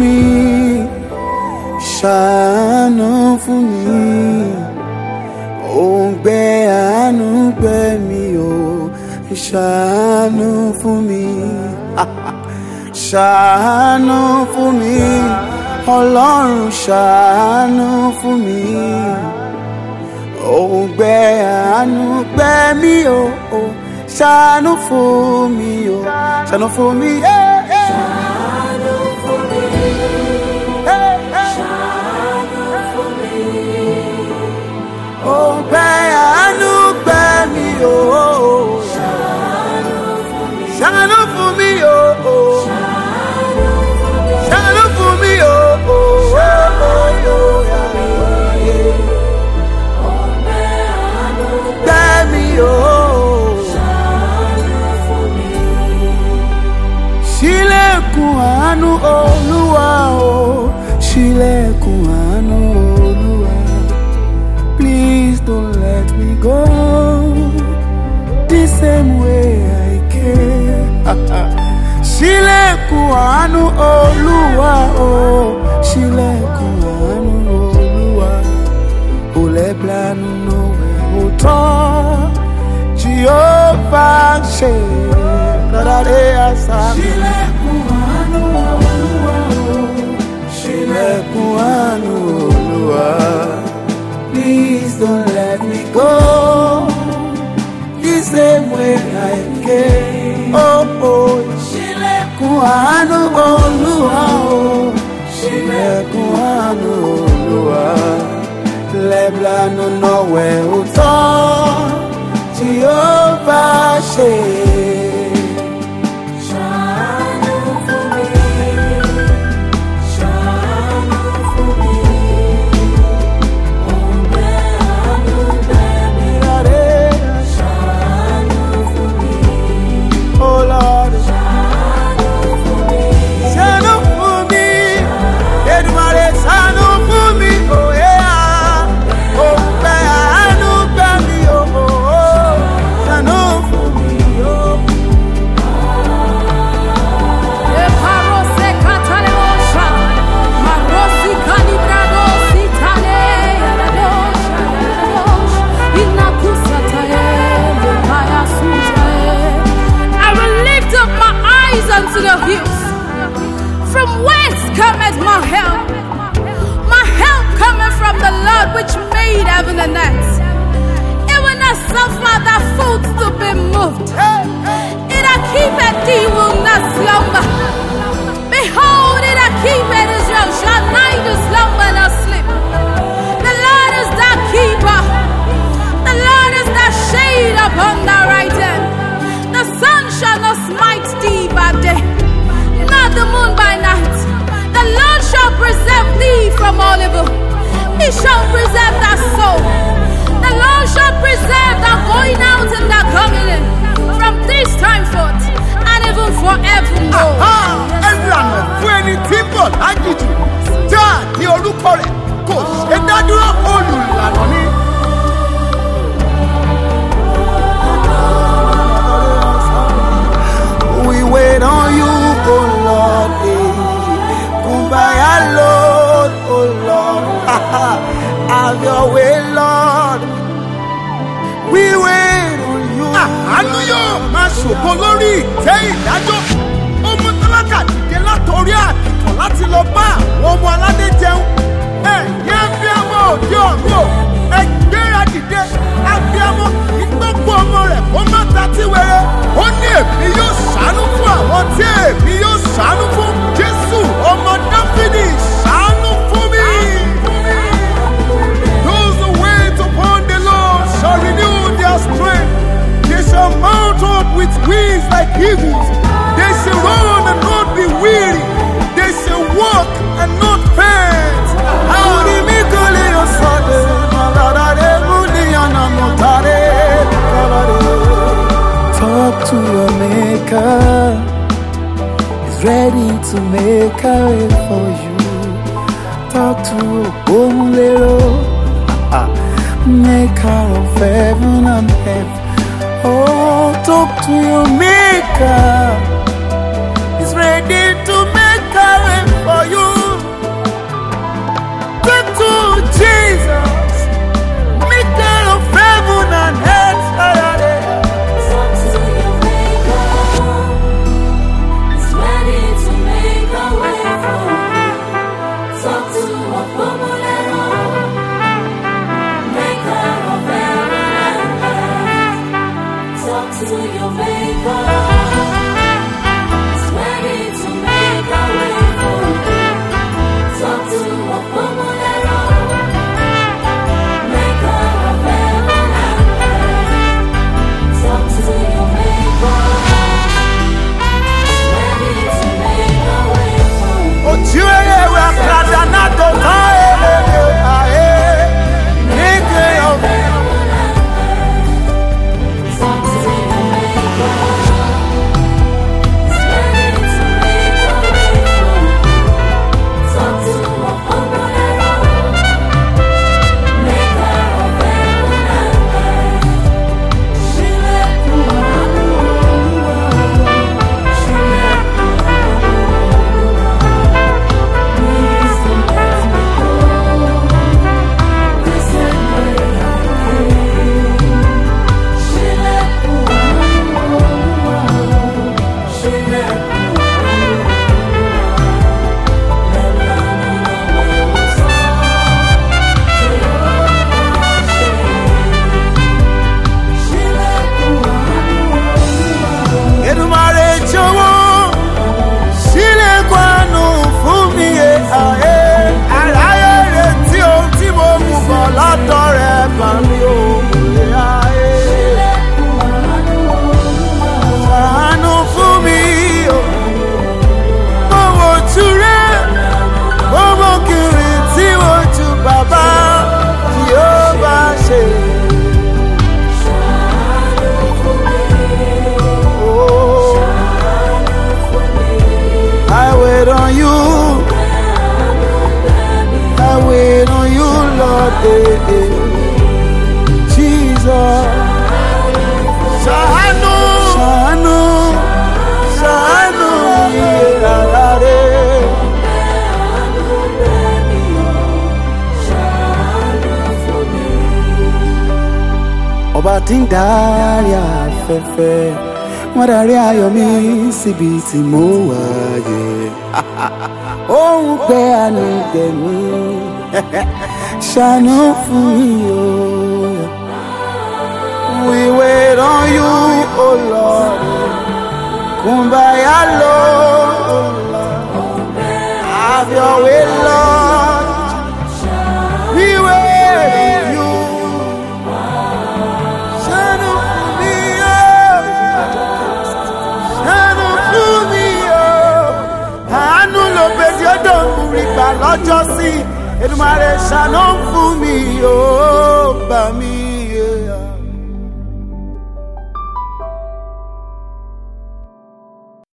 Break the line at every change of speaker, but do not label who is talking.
mi ṣàánú fún mi. Òǹgbẹ àánú gbẹ mi o ṣàánú fún mi. Ṣàánú fún mi ọlọ́run ṣàánú fún mi. Òǹgbẹ àánú gbẹ mi o ṣàánú. Yeah, àánú Olúwa o. Ṣílẹ̀kùn àánú Olúwa. Please don't let me go the same way I came. Ṣílẹ̀kùn àánú Olúwa o. Ṣílẹ̀kùn àánú Olúwa. Oleblanu nowe utọ Jehovah ṣe lọ́dọ̀dé àṣà. Ṣílẹ̀kùn don't let me go the same way I came. Oh, oh. Ṣílẹ̀kùn àánú Olúwa o. Ṣílẹ̀kùn àánú Olúwa. Nọ̀wẹ̀ òótọ́ tí ó ṣe.
Ṣàánú
evil. He shall preserve thy soul. The Lord shall preserve thy going out and thy coming in from this time forth and even forevermore.
ni. Ṣògo lórí ìtẹ́ ìdájọ́. Ó mú tálákà dìde látọrí àkìtàn láti lọ bá àwọn ọmọ aládé jẹun. Maker. He's ready to make a way for you. Talk to Omulero, ah, maker of heaven and earth. Oh, talk to your maker. He's ready to make a way for you. Eh, eh. Jesus. Ṣàánú. Ṣàánú. Ṣàánú rárá rẹ̀. Ọba tí ń darí mi fún mi o. We wait on you, oh Lord. Kumbaya, Lord. Lord. Have your way, Lord. We wait on you. Shine for me, oh. Shine for me, oh. Àánú ló gbé tí ó dòun rí gbà lọ́jọ́ sí. Èdùmàrè ṣàánú fún mi ó para mí.